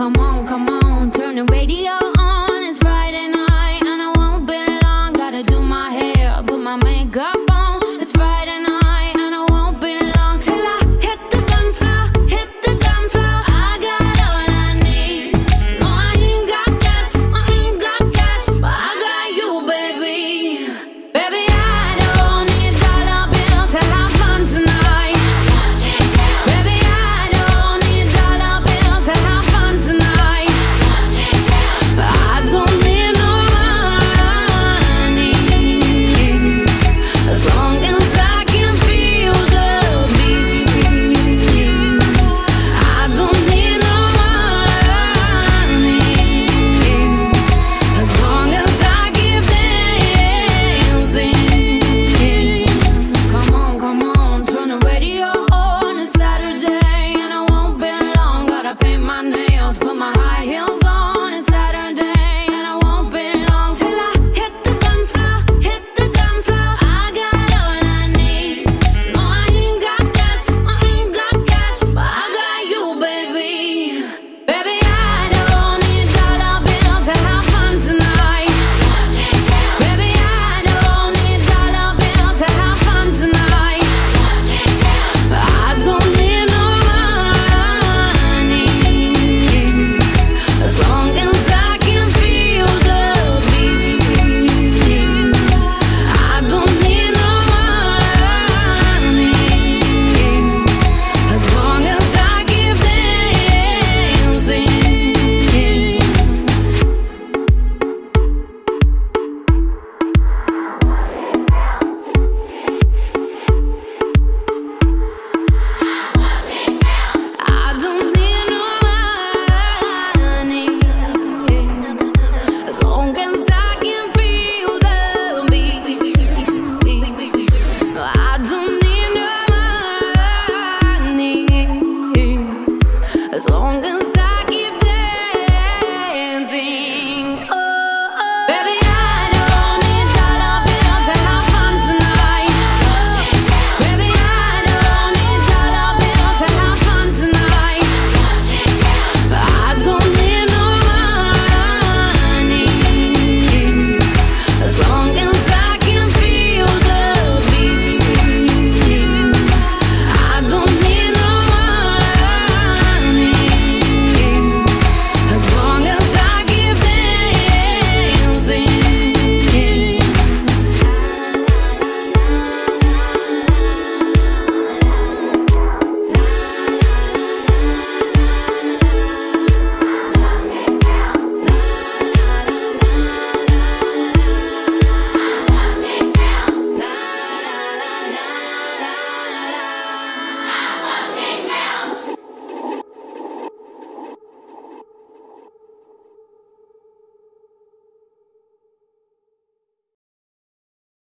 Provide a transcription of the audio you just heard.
Come on, come on, turn the radio